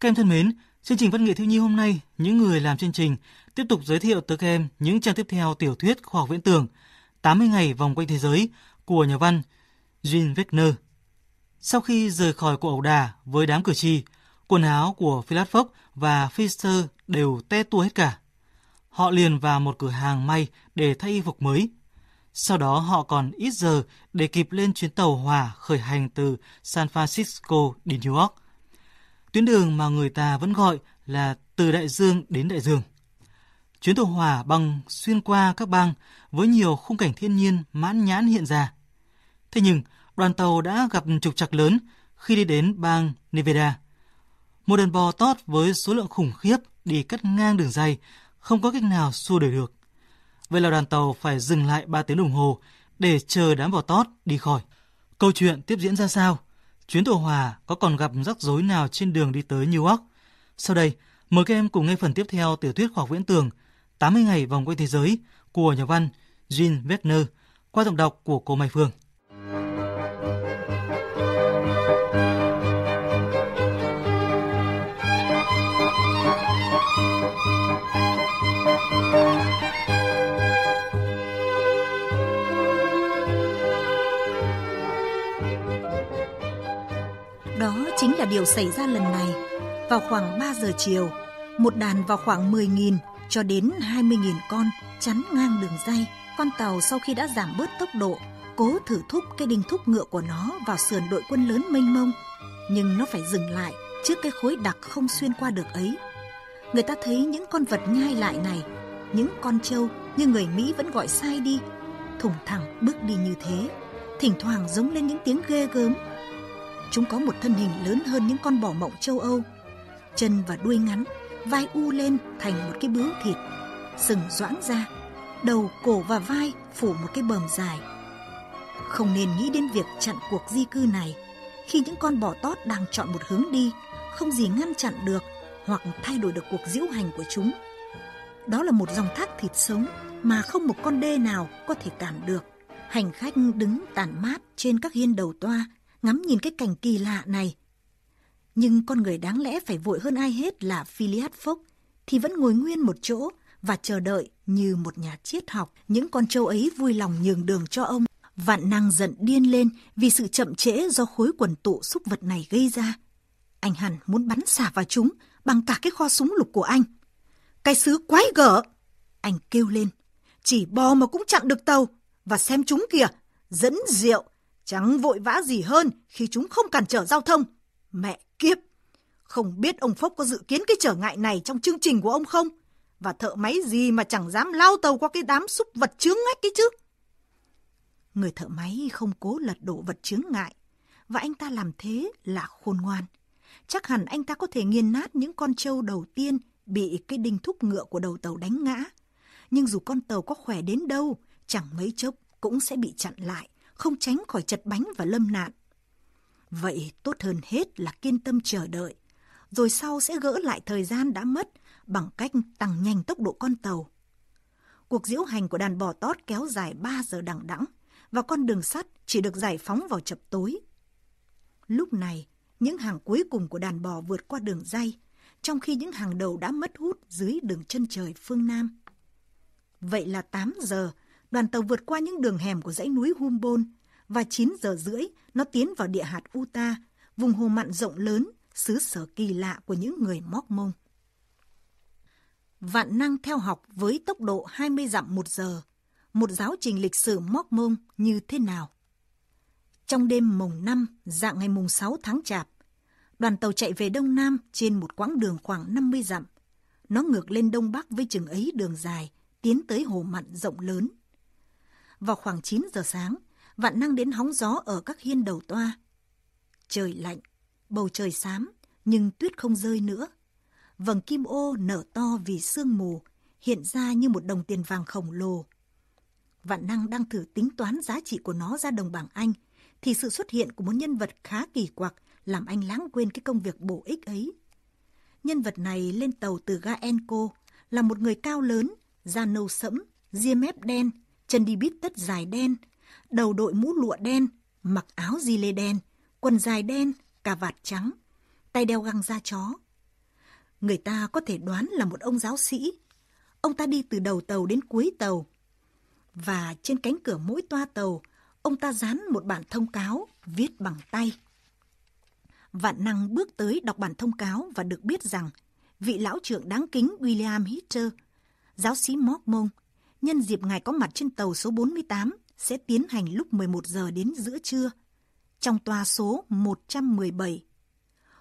Các em thân mến, chương trình Văn nghệ thiếu nhi hôm nay, những người làm chương trình tiếp tục giới thiệu tới các em những trang tiếp theo tiểu thuyết khoa học viễn tưởng 80 ngày vòng quanh thế giới của nhà văn Jean Wagner. Sau khi rời khỏi cuộc ẩu đả với đám cử tri, quần áo của Philip Fox và Fister đều te tua hết cả. Họ liền vào một cửa hàng may để thay y phục mới. Sau đó họ còn ít giờ để kịp lên chuyến tàu hỏa khởi hành từ San Francisco đi New York. Tuyến đường mà người ta vẫn gọi là từ đại dương đến đại dương. Chuyến tàu hỏa băng xuyên qua các bang với nhiều khung cảnh thiên nhiên mãn nhãn hiện ra. Thế nhưng, đoàn tàu đã gặp trục trặc lớn khi đi đến bang Nevada. Một đàn bò tót với số lượng khủng khiếp đi cắt ngang đường dây, không có cách nào xua đuổi được. Vậy là đoàn tàu phải dừng lại 3 tiếng đồng hồ để chờ đám bò tót đi khỏi. Câu chuyện tiếp diễn ra sao? Chuyến tàu hòa có còn gặp rắc rối nào trên đường đi tới New York? Sau đây, mời các em cùng nghe phần tiếp theo tiểu thuyết khoa học viễn tường 80 ngày vòng quanh thế giới của nhà văn Jean Wagner qua giọng đọc của cô Mai Phương. Chính là điều xảy ra lần này. Vào khoảng 3 giờ chiều, một đàn vào khoảng 10.000 cho đến 20.000 con chắn ngang đường dây. Con tàu sau khi đã giảm bớt tốc độ, cố thử thúc cái đinh thúc ngựa của nó vào sườn đội quân lớn mênh mông. Nhưng nó phải dừng lại trước cái khối đặc không xuyên qua được ấy. Người ta thấy những con vật nhai lại này, những con trâu như người Mỹ vẫn gọi sai đi, thủng thẳng bước đi như thế, thỉnh thoảng giống lên những tiếng ghê gớm. Chúng có một thân hình lớn hơn những con bò mộng châu Âu, chân và đuôi ngắn, vai u lên thành một cái bướu thịt, sừng doãn ra, đầu, cổ và vai phủ một cái bờm dài. Không nên nghĩ đến việc chặn cuộc di cư này khi những con bò tót đang chọn một hướng đi, không gì ngăn chặn được hoặc thay đổi được cuộc diễu hành của chúng. Đó là một dòng thác thịt sống mà không một con đê nào có thể cản được. Hành khách đứng tản mát trên các hiên đầu toa, ngắm nhìn cái cảnh kỳ lạ này nhưng con người đáng lẽ phải vội hơn ai hết là Philiad Phốc thì vẫn ngồi nguyên một chỗ và chờ đợi như một nhà triết học. Những con trâu ấy vui lòng nhường đường cho ông. Vạn năng giận điên lên vì sự chậm trễ do khối quần tụ xúc vật này gây ra. Anh hẳn muốn bắn xả vào chúng bằng cả cái kho súng lục của anh. Cái sứ quái gở! Anh kêu lên. Chỉ bò mà cũng chặn được tàu. Và xem chúng kìa, dẫn rượu. Chẳng vội vã gì hơn khi chúng không cản trở giao thông. Mẹ kiếp! Không biết ông Phốc có dự kiến cái trở ngại này trong chương trình của ông không? Và thợ máy gì mà chẳng dám lao tàu qua cái đám xúc vật chướng ngách ấy chứ? Người thợ máy không cố lật đổ vật chướng ngại. Và anh ta làm thế là khôn ngoan. Chắc hẳn anh ta có thể nghiền nát những con trâu đầu tiên bị cái đinh thúc ngựa của đầu tàu đánh ngã. Nhưng dù con tàu có khỏe đến đâu, chẳng mấy chốc cũng sẽ bị chặn lại, không tránh khỏi chật bánh và lâm nạn. Vậy tốt hơn hết là kiên tâm chờ đợi, rồi sau sẽ gỡ lại thời gian đã mất bằng cách tăng nhanh tốc độ con tàu. Cuộc diễu hành của đàn bò tót kéo dài 3 giờ đằng đẵng và con đường sắt chỉ được giải phóng vào chập tối. Lúc này, những hàng cuối cùng của đàn bò vượt qua đường dây, trong khi những hàng đầu đã mất hút dưới đường chân trời phương Nam. Vậy là 8 giờ, đoàn tàu vượt qua những đường hẻm của dãy núi Humboldt và 9 giờ rưỡi nó tiến vào địa hạt Utah, vùng hồ mặn rộng lớn, xứ sở kỳ lạ của những người móc mông. Vạn năng theo học với tốc độ 20 dặm một giờ, một giáo trình lịch sử móc mông như thế nào? Trong đêm mùng 5, dạng ngày mùng 6 tháng chạp, đoàn tàu chạy về đông nam trên một quãng đường khoảng 50 dặm. Nó ngược lên đông bắc với chừng ấy đường dài, tiến tới hồ mặn rộng lớn. Vào khoảng 9 giờ sáng, vạn năng đến hóng gió ở các hiên đầu toa. Trời lạnh, bầu trời xám, nhưng tuyết không rơi nữa. Vầng kim ô nở to vì sương mù, hiện ra như một đồng tiền vàng khổng lồ. Vạn năng đang thử tính toán giá trị của nó ra đồng bảng Anh, thì sự xuất hiện của một nhân vật khá kỳ quặc làm anh lãng quên cái công việc bổ ích ấy. Nhân vật này lên tàu từ ga Enco là một người cao lớn, da nâu sẫm, ria mép đen, chân đi bít tất dài đen, đầu đội mũ lụa đen, mặc áo di lê đen, quần dài đen, cà vạt trắng, tay đeo găng da chó. Người ta có thể đoán là một ông giáo sĩ. Ông ta đi từ đầu tàu đến cuối tàu. Và trên cánh cửa mỗi toa tàu, ông ta dán một bản thông cáo viết bằng tay. Vạn năng bước tới đọc bản thông cáo và được biết rằng vị lão trưởng đáng kính William Hitcher, giáo sĩ Mormon, nhân dịp ngài có mặt trên tàu số 48 sẽ tiến hành lúc 11 giờ đến giữa trưa trong toa số 117.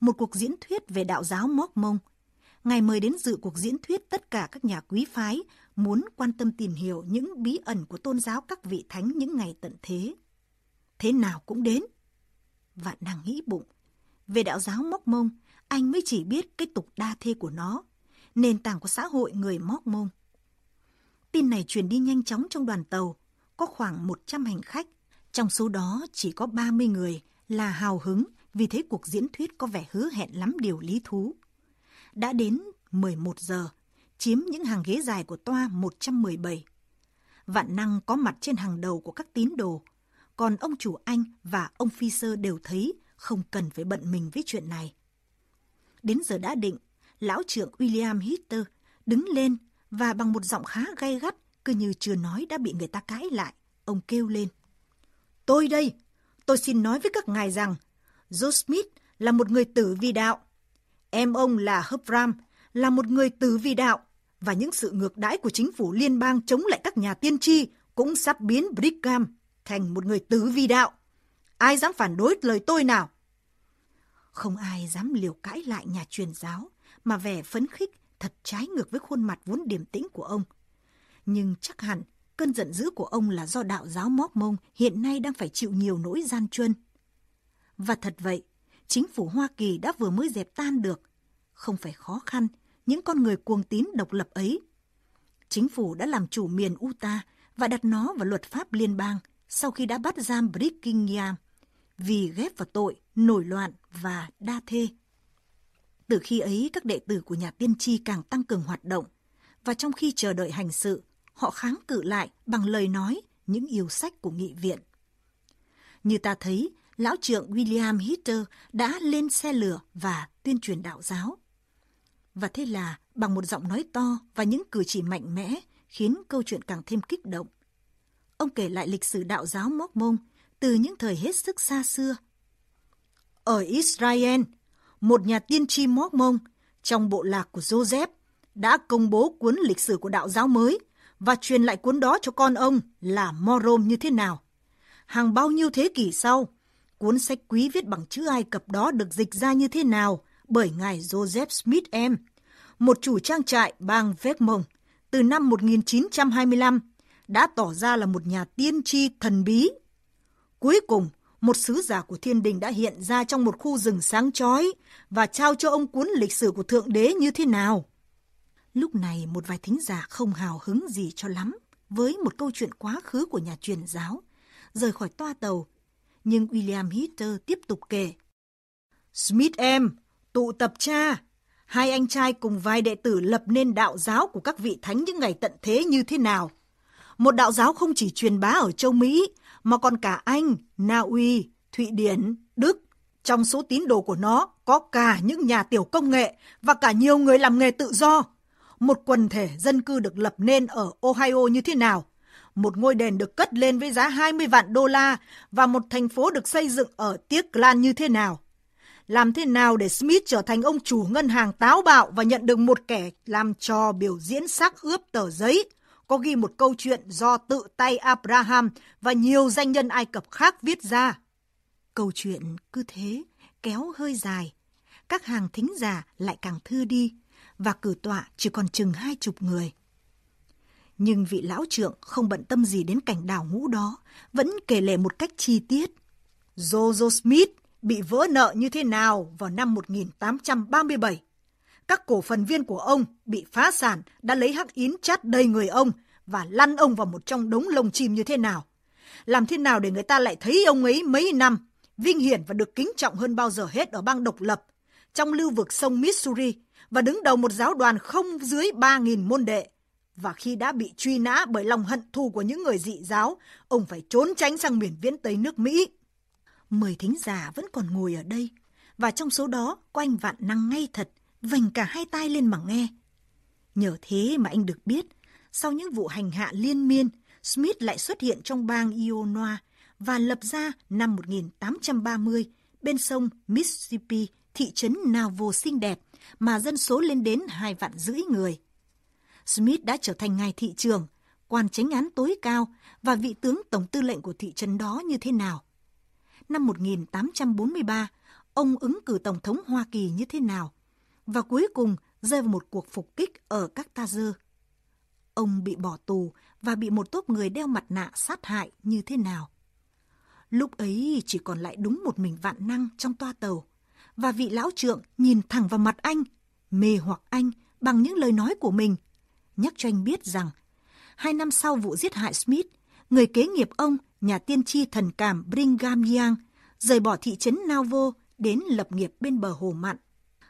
Một cuộc diễn thuyết về đạo giáo Mormon. Ngài mời đến dự cuộc diễn thuyết tất cả các nhà quý phái muốn quan tâm tìm hiểu những bí ẩn của tôn giáo các vị thánh những ngày tận thế. Thế nào cũng đến. Vạn nàng nghĩ bụng. Về đạo giáo Mormon, anh mới chỉ biết cái tục đa thê của nó, nền tảng của xã hội người Mormon. Tin này truyền đi nhanh chóng trong đoàn tàu, có khoảng 100 hành khách, trong số đó chỉ có 30 người là hào hứng vì thấy cuộc diễn thuyết có vẻ hứa hẹn lắm điều lý thú. Đã đến 11 giờ, chiếm những hàng ghế dài của toa 117. Vạn năng có mặt trên hàng đầu của các tín đồ, còn ông chủ Anh và ông phi sơ đều thấy không cần phải bận mình với chuyện này. Đến giờ đã định, lão trưởng William Hitter đứng lên và bằng một giọng khá gay gắt, cứ như chưa nói đã bị người ta cãi lại, ông kêu lên. Tôi đây, tôi xin nói với các ngài rằng, Joe Smith là một người tử vi đạo. Em ông là Hubram là một người tử vi đạo và những sự ngược đãi của chính phủ liên bang chống lại các nhà tiên tri cũng sắp biến Brigham thành một người tử vi đạo. Ai dám phản đối lời tôi nào? Không ai dám liều cãi lại nhà truyền giáo mà vẻ phấn khích thật trái ngược với khuôn mặt vốn điềm tĩnh của ông. Nhưng chắc hẳn cơn giận dữ của ông là do đạo giáo móc mông hiện nay đang phải chịu nhiều nỗi gian truân. Và thật vậy, chính phủ Hoa Kỳ đã vừa mới dẹp tan được. Không phải khó khăn, những con người cuồng tín độc lập ấy. Chính phủ đã làm chủ miền Utah và đặt nó vào luật pháp liên bang sau khi đã bắt giam Brickingham vì ghép vào tội nổi loạn và đa thê. Từ khi ấy, các đệ tử của nhà tiên tri càng tăng cường hoạt động, và trong khi chờ đợi hành sự, họ kháng cự lại bằng lời nói những yêu sách của nghị viện. Như ta thấy, lão trượng William Hitter đã lên xe lửa và tuyên truyền đạo giáo. Và thế là bằng một giọng nói to và những cử chỉ mạnh mẽ khiến câu chuyện càng thêm kích động. Ông kể lại lịch sử đạo giáo móc mông từ những thời hết sức xa xưa. Ở Israel, một nhà tiên tri móc mông trong bộ lạc của Joseph đã công bố cuốn lịch sử của đạo giáo mới và truyền lại cuốn đó cho con ông là Morom như thế nào. Hàng bao nhiêu thế kỷ sau, cuốn sách quý viết bằng chữ Ai Cập đó được dịch ra như thế nào bởi ngài Joseph Smith em, một chủ trang trại bang Vermont từ năm 1925 đã tỏ ra là một nhà tiên tri thần bí. Cuối cùng, một sứ giả của thiên đình đã hiện ra trong một khu rừng sáng chói và trao cho ông cuốn lịch sử của Thượng Đế như thế nào. Lúc này một vài thính giả không hào hứng gì cho lắm với một câu chuyện quá khứ của nhà truyền giáo, rời khỏi toa tàu. Nhưng William Hitter tiếp tục kể. Smith em, tụ tập cha, hai anh trai cùng vài đệ tử lập nên đạo giáo của các vị thánh những ngày tận thế như thế nào. Một đạo giáo không chỉ truyền bá ở châu Mỹ, mà còn cả Anh, Na Uy, Thụy Điển, Đức. Trong số tín đồ của nó có cả những nhà tiểu công nghệ và cả nhiều người làm nghề tự do. Một quần thể dân cư được lập nên ở Ohio như thế nào? Một ngôi đền được cất lên với giá 20 vạn đô la và một thành phố được xây dựng ở Tiếc Lan như thế nào? Làm thế nào để Smith trở thành ông chủ ngân hàng táo bạo và nhận được một kẻ làm trò biểu diễn xác ướp tờ giấy có ghi một câu chuyện do tự tay Abraham và nhiều danh nhân Ai Cập khác viết ra. Câu chuyện cứ thế, kéo hơi dài. Các hàng thính giả lại càng thư đi, và cử tọa chỉ còn chừng hai chục người. Nhưng vị lão trượng không bận tâm gì đến cảnh đảo ngũ đó, vẫn kể lể một cách chi tiết. Jojo Smith bị vỡ nợ như thế nào vào năm 1837 các cổ phần viên của ông bị phá sản đã lấy hắc yến chát đầy người ông và lăn ông vào một trong đống lồng chim như thế nào. Làm thế nào để người ta lại thấy ông ấy mấy năm, vinh hiển và được kính trọng hơn bao giờ hết ở bang độc lập, trong lưu vực sông Missouri và đứng đầu một giáo đoàn không dưới 3.000 môn đệ. Và khi đã bị truy nã bởi lòng hận thù của những người dị giáo, ông phải trốn tránh sang miền viễn Tây nước Mỹ. Mười thính giả vẫn còn ngồi ở đây, và trong số đó có anh Vạn Năng ngay thật vành cả hai tai lên mà nghe. Nhờ thế mà anh được biết, sau những vụ hành hạ liên miên, Smith lại xuất hiện trong bang Illinois và lập ra năm 1830 bên sông Mississippi thị trấn Nauvoo xinh đẹp mà dân số lên đến hai vạn rưỡi người. Smith đã trở thành ngài thị trường, quan chánh án tối cao và vị tướng tổng tư lệnh của thị trấn đó như thế nào. Năm 1843, ông ứng cử tổng thống Hoa Kỳ như thế nào và cuối cùng rơi vào một cuộc phục kích ở các Tazer. Ông bị bỏ tù và bị một tốp người đeo mặt nạ sát hại như thế nào. Lúc ấy chỉ còn lại đúng một mình vạn năng trong toa tàu và vị lão trượng nhìn thẳng vào mặt anh, mê hoặc anh bằng những lời nói của mình, nhắc cho anh biết rằng hai năm sau vụ giết hại Smith, người kế nghiệp ông, nhà tiên tri thần cảm Brigham Young, rời bỏ thị trấn Nauvoo đến lập nghiệp bên bờ hồ mặn.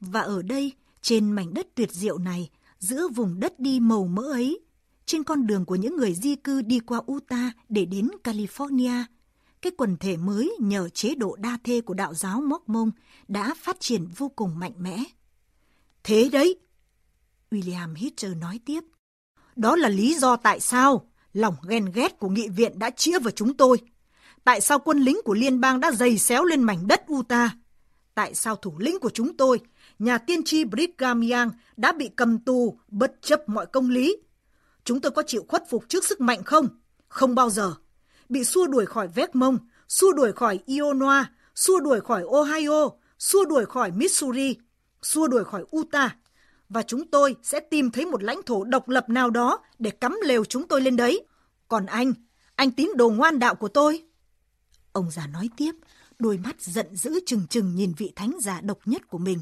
Và ở đây, trên mảnh đất tuyệt diệu này, giữa vùng đất đi màu mỡ ấy, trên con đường của những người di cư đi qua Utah để đến California, cái quần thể mới nhờ chế độ đa thê của đạo giáo Mormon đã phát triển vô cùng mạnh mẽ. Thế đấy, William Hitcher nói tiếp. Đó là lý do tại sao lòng ghen ghét của nghị viện đã chĩa vào chúng tôi. Tại sao quân lính của liên bang đã dày xéo lên mảnh đất Utah? Tại sao thủ lĩnh của chúng tôi, nhà tiên tri Brigham Young đã bị cầm tù bất chấp mọi công lý? Chúng tôi có chịu khuất phục trước sức mạnh không? Không bao giờ. Bị xua đuổi khỏi Vermont, xua đuổi khỏi Illinois, xua đuổi khỏi Ohio, xua đuổi khỏi Missouri, xua đuổi khỏi Utah và chúng tôi sẽ tìm thấy một lãnh thổ độc lập nào đó để cắm lều chúng tôi lên đấy. Còn anh, anh tín đồ ngoan đạo của tôi. Ông già nói tiếp, đôi mắt giận dữ chừng chừng nhìn vị thánh già độc nhất của mình.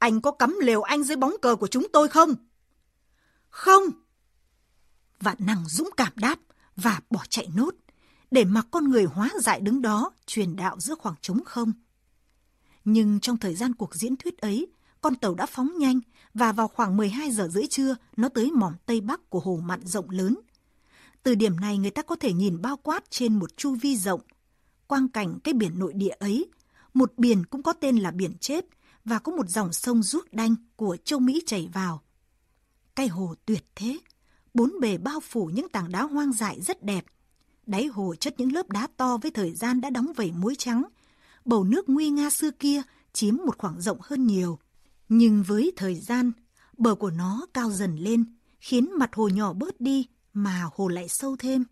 Anh có cắm lều anh dưới bóng cờ của chúng tôi không? Không. Vạn năng dũng cảm đáp và bỏ chạy nốt, để mặc con người hóa dại đứng đó truyền đạo giữa khoảng trống không. Nhưng trong thời gian cuộc diễn thuyết ấy, con tàu đã phóng nhanh và vào khoảng 12 giờ rưỡi trưa nó tới mỏm tây bắc của hồ mặn rộng lớn. Từ điểm này người ta có thể nhìn bao quát trên một chu vi rộng. Quang cảnh cái biển nội địa ấy, một biển cũng có tên là biển chết và có một dòng sông ruốc đanh của châu Mỹ chảy vào. Cái hồ tuyệt thế, bốn bề bao phủ những tảng đá hoang dại rất đẹp. Đáy hồ chất những lớp đá to với thời gian đã đóng vẩy muối trắng. Bầu nước nguy nga xưa kia chiếm một khoảng rộng hơn nhiều. Nhưng với thời gian, bờ của nó cao dần lên, khiến mặt hồ nhỏ bớt đi mà hồ lại sâu thêm.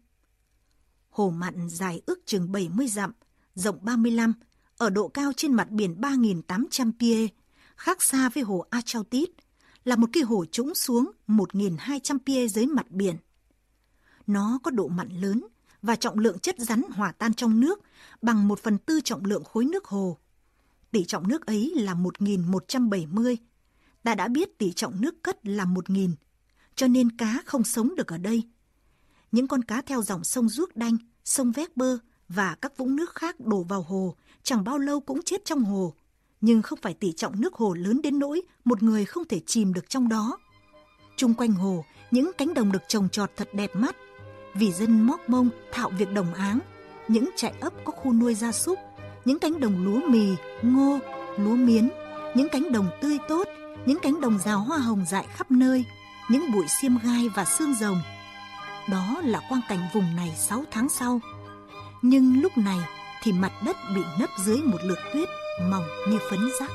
Hồ mặn dài ước chừng 70 dặm, rộng 35, ở độ cao trên mặt biển 3.800 pie, khác xa với hồ Achautit, là một cái hồ trũng xuống 1.200 pie dưới mặt biển. Nó có độ mặn lớn và trọng lượng chất rắn hòa tan trong nước bằng 1 phần tư trọng lượng khối nước hồ tỷ trọng nước ấy là 1.170. Ta đã biết tỷ trọng nước cất là 1.000, cho nên cá không sống được ở đây. Những con cá theo dòng sông Ruốc Đanh, sông Vét Bơ và các vũng nước khác đổ vào hồ, chẳng bao lâu cũng chết trong hồ. Nhưng không phải tỷ trọng nước hồ lớn đến nỗi một người không thể chìm được trong đó. Trung quanh hồ, những cánh đồng được trồng trọt thật đẹp mắt. Vì dân móc mông thạo việc đồng áng, những trại ấp có khu nuôi gia súc, những cánh đồng lúa mì, ngô, lúa miến, những cánh đồng tươi tốt, những cánh đồng rào hoa hồng dại khắp nơi, những bụi xiêm gai và xương rồng. Đó là quang cảnh vùng này 6 tháng sau. Nhưng lúc này thì mặt đất bị nấp dưới một lượt tuyết mỏng như phấn rắc.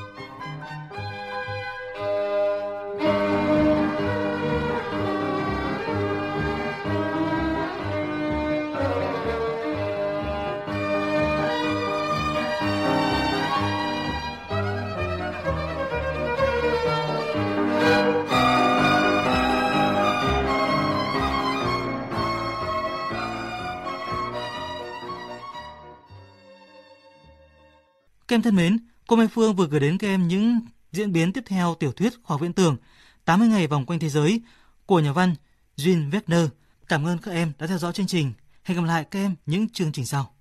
Các em thân mến, cô Mai Phương vừa gửi đến các em những diễn biến tiếp theo tiểu thuyết khoa học viễn tưởng 80 ngày vòng quanh thế giới của nhà văn Jean Wagner. Cảm ơn các em đã theo dõi chương trình. Hẹn gặp lại các em những chương trình sau.